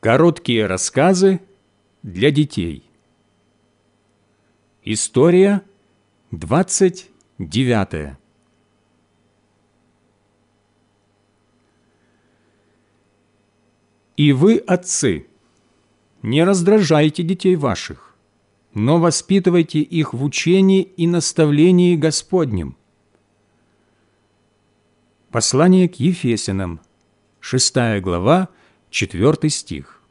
Короткие рассказы для детей. История 29. И вы, отцы, не раздражайте детей ваших, но воспитывайте их в учении и наставлении Господнем. Послание к Ефесянам, 6 глава, 4 стих.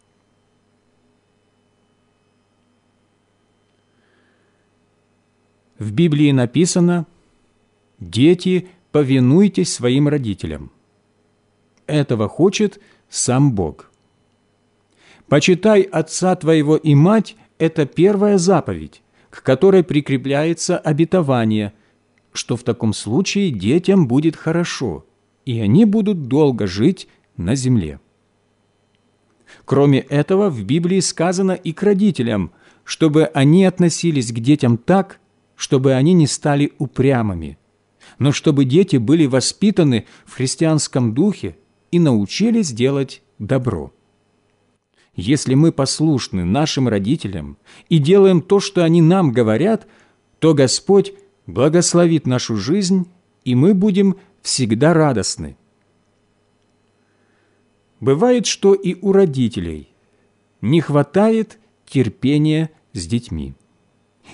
В Библии написано «Дети, повинуйтесь своим родителям». Этого хочет сам Бог. «Почитай отца твоего и мать» – это первая заповедь, к которой прикрепляется обетование, что в таком случае детям будет хорошо – и они будут долго жить на земле. Кроме этого, в Библии сказано и к родителям, чтобы они относились к детям так, чтобы они не стали упрямыми, но чтобы дети были воспитаны в христианском духе и научились делать добро. Если мы послушны нашим родителям и делаем то, что они нам говорят, то Господь благословит нашу жизнь, и мы будем всегда радостны. Бывает, что и у родителей не хватает терпения с детьми,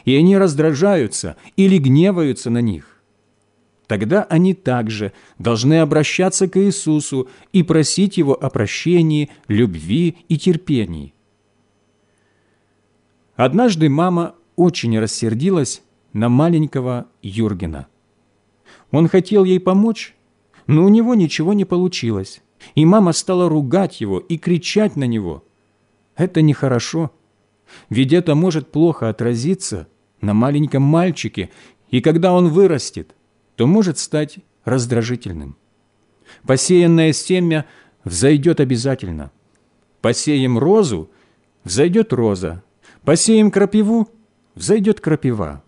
и они раздражаются или гневаются на них. Тогда они также должны обращаться к Иисусу и просить Его о прощении, любви и терпении. Однажды мама очень рассердилась на маленького Юргена – он хотел ей помочь, но у него ничего не получилось, и мама стала ругать его и кричать на него. Это нехорошо, ведь это может плохо отразиться на маленьком мальчике, и когда он вырастет, то может стать раздражительным. Посеянное семя взойдет обязательно. Посеем розу – взойдет роза. Посеем крапиву – взойдет крапива.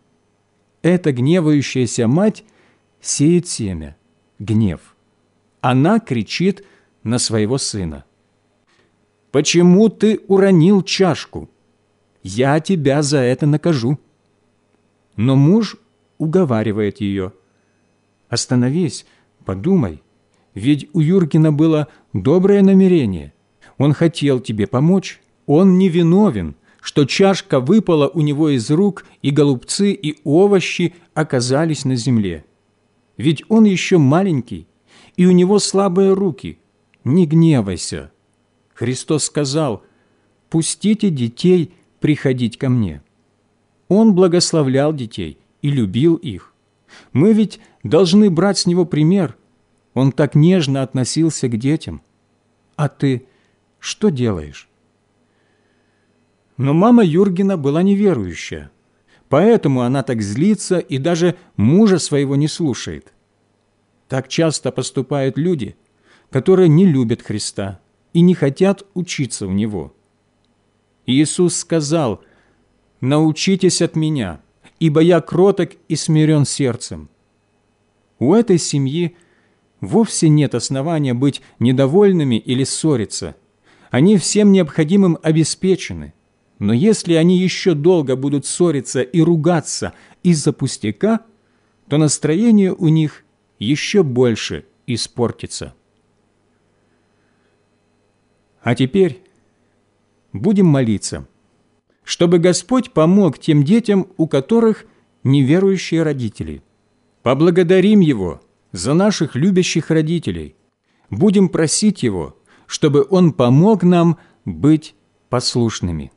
Эта гневающаяся мать – сеет семя, гнев. Она кричит на своего сына. «Почему ты уронил чашку? Я тебя за это накажу». Но муж уговаривает ее. «Остановись, подумай, ведь у Юргена было доброе намерение. Он хотел тебе помочь, он не виновен, что чашка выпала у него из рук, и голубцы, и овощи оказались на земле ведь он еще маленький, и у него слабые руки. Не гневайся. Христос сказал, «Пустите детей приходить ко мне». Он благословлял детей и любил их. Мы ведь должны брать с него пример. Он так нежно относился к детям. А ты что делаешь? Но мама Юргена была неверующая. Поэтому она так злится и даже мужа своего не слушает. Так часто поступают люди, которые не любят Христа и не хотят учиться у Него. Иисус сказал, «Научитесь от Меня, ибо Я кроток и смирен сердцем». У этой семьи вовсе нет основания быть недовольными или ссориться. Они всем необходимым обеспечены. Но если они еще долго будут ссориться и ругаться из-за пустяка, то настроение у них еще больше испортится. А теперь будем молиться, чтобы Господь помог тем детям, у которых неверующие родители. Поблагодарим Его за наших любящих родителей. Будем просить Его, чтобы Он помог нам быть послушными.